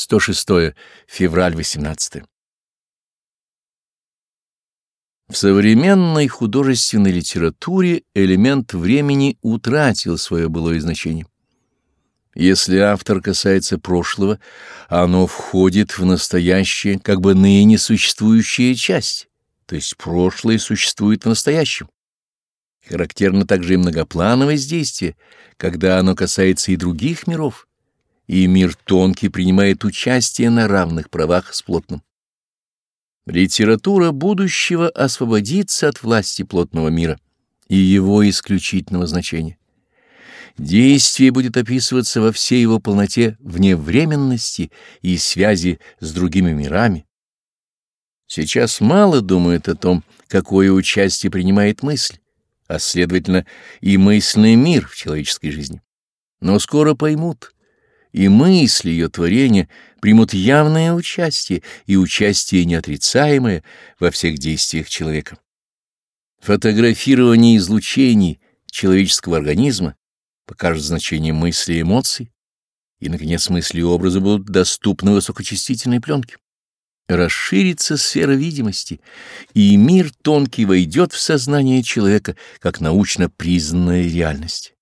106 февраль 18 В современной художественной литературе элемент времени утратил свое былое значение. Если автор касается прошлого, оно входит в настоящее, как бы ныне существующая часть, то есть прошлое существует в настоящем. Характерно также и многоплановое действие, когда оно касается и других миров, и мир тонкий принимает участие на равных правах с плотным. Литература будущего освободится от власти плотного мира и его исключительного значения. Действие будет описываться во всей его полноте вне временности и связи с другими мирами. Сейчас мало думают о том, какое участие принимает мысль, а следовательно и мысленный мир в человеческой жизни. Но скоро поймут, и мысли ее творения примут явное участие и участие неотрицаемое во всех действиях человека. Фотографирование излучений человеческого организма покажет значение мысли и эмоций, и, наконец, мысли и образы будут доступны высокочастительной пленке. Расширится сфера видимости, и мир тонкий войдет в сознание человека как научно признанная реальность.